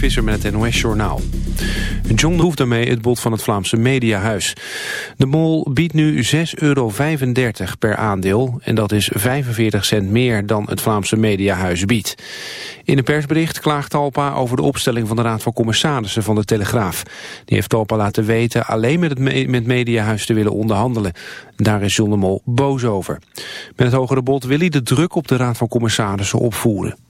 Visser met het NOS-journaal. John hoeft daarmee het bod van het Vlaamse Mediahuis. De mol biedt nu 6,35 euro per aandeel... en dat is 45 cent meer dan het Vlaamse Mediahuis biedt. In een persbericht klaagt Talpa over de opstelling van de Raad van Commissarissen van de Telegraaf. Die heeft Talpa laten weten alleen met het met Mediahuis te willen onderhandelen. Daar is John de Mol boos over. Met het hogere bod wil hij de druk op de Raad van Commissarissen opvoeren.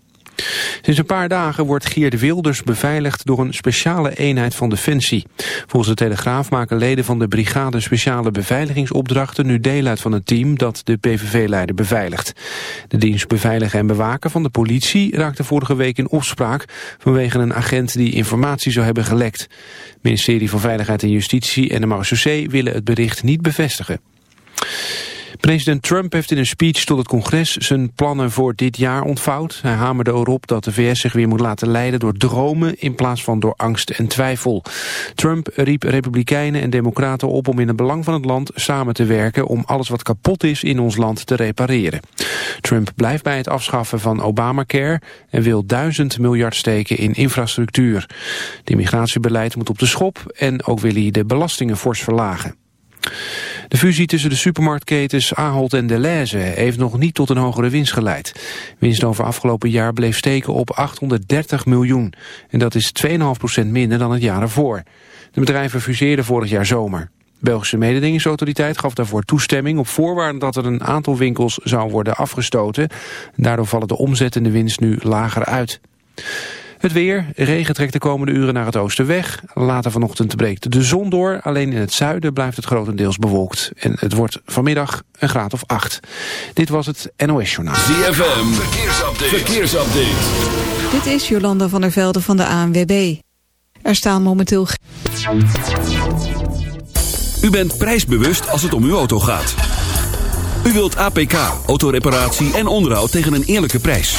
Sinds een paar dagen wordt Geert Wilders beveiligd door een speciale eenheid van Defensie. Volgens de Telegraaf maken leden van de Brigade Speciale Beveiligingsopdrachten nu deel uit van het team dat de PVV-leider beveiligt. De dienst beveiligen en bewaken van de politie raakte vorige week in opspraak vanwege een agent die informatie zou hebben gelekt. Het ministerie van Veiligheid en Justitie en de marechaussee willen het bericht niet bevestigen. President Trump heeft in een speech tot het congres zijn plannen voor dit jaar ontvouwd. Hij hamerde erop dat de VS zich weer moet laten leiden door dromen in plaats van door angst en twijfel. Trump riep republikeinen en democraten op om in het belang van het land samen te werken om alles wat kapot is in ons land te repareren. Trump blijft bij het afschaffen van Obamacare en wil duizend miljard steken in infrastructuur. Het immigratiebeleid moet op de schop en ook wil hij de belastingen fors verlagen. De fusie tussen de supermarktketens Ahold en Deleuze heeft nog niet tot een hogere winst geleid. Winst over afgelopen jaar bleef steken op 830 miljoen. En dat is 2,5% minder dan het jaar ervoor. De bedrijven fuseerden vorig jaar zomer. De Belgische mededingingsautoriteit gaf daarvoor toestemming op voorwaarde dat er een aantal winkels zou worden afgestoten. Daardoor vallen de omzet en de winst nu lager uit. Het weer, regen trekt de komende uren naar het oosten weg. Later vanochtend breekt de zon door. Alleen in het zuiden blijft het grotendeels bewolkt. En het wordt vanmiddag een graad of acht. Dit was het NOS Journaal. ZFM, verkeersupdate. verkeersupdate. Dit is Jolanda van der Velde van de ANWB. Er staan momenteel... U bent prijsbewust als het om uw auto gaat. U wilt APK, autoreparatie en onderhoud tegen een eerlijke prijs.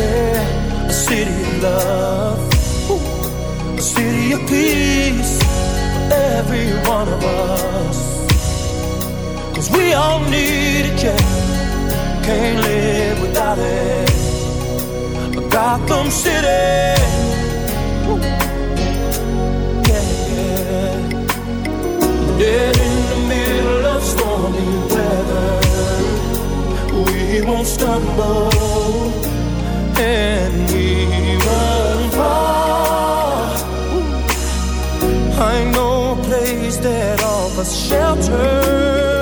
a city of love, a city of peace for every one of we all need it. Can't live without it. A City. Yeah. Dead in the middle of stormy weather, we won't stumble shelter.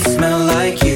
Smell like you.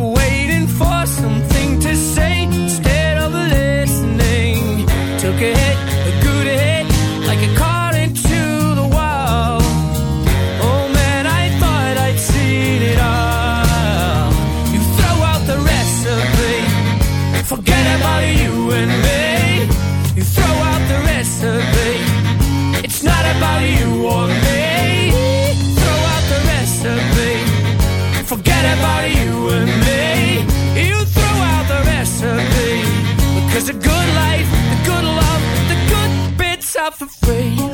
free.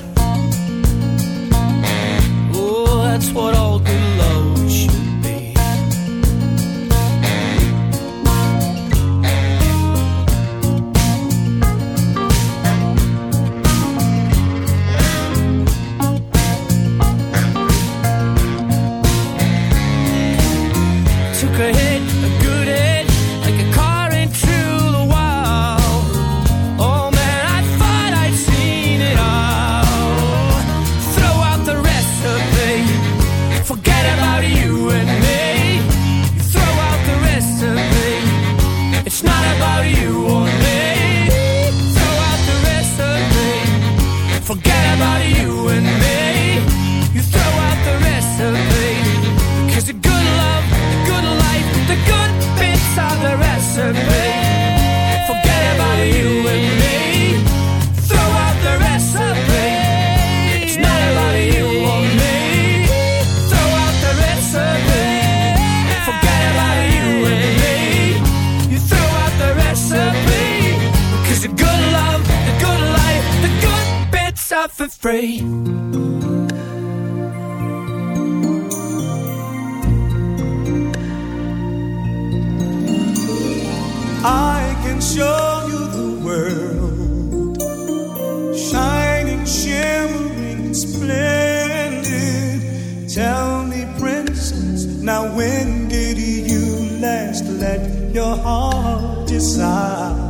Last let your heart decide?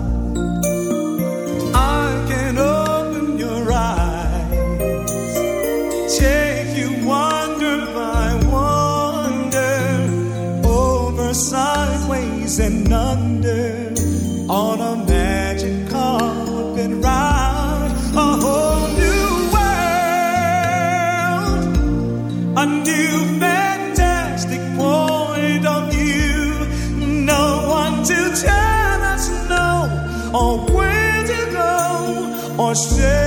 Or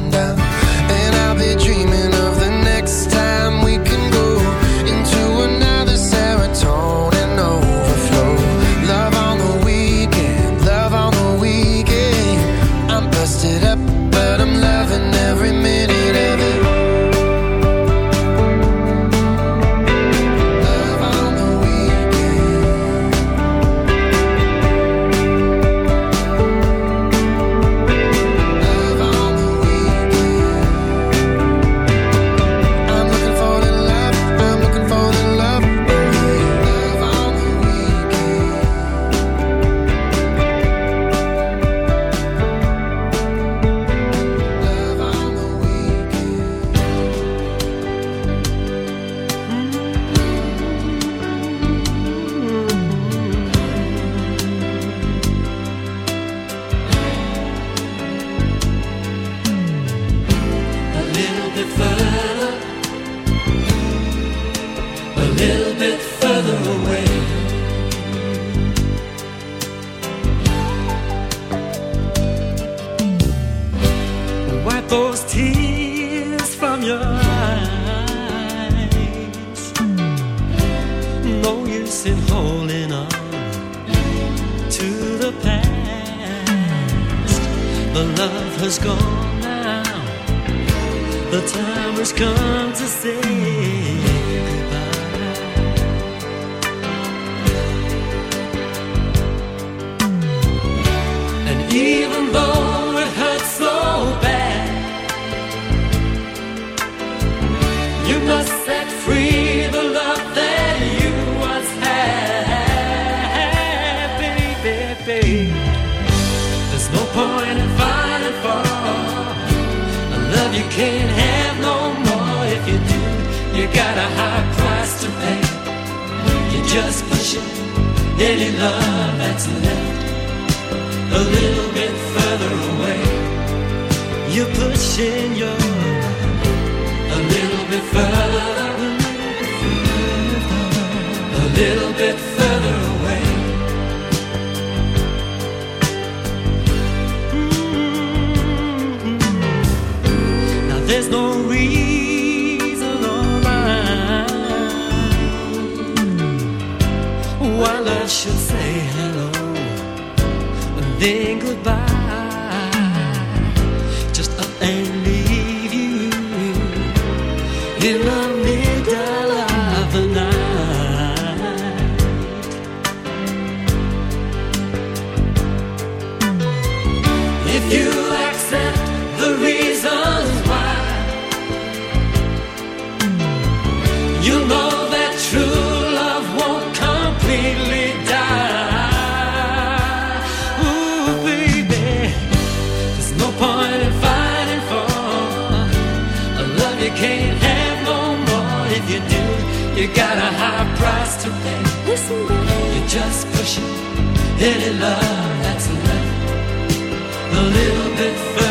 The love has gone now. The time has come to say. just push it. Any love that's left a little bit further away. You're pushing your love a little bit further, a little bit further away. Mm -hmm. Now there's no then goodbye. you can't have no more. If you do, you got a high price to pay. Listen, babe. You're just pushing any love that's left a little bit further.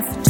Have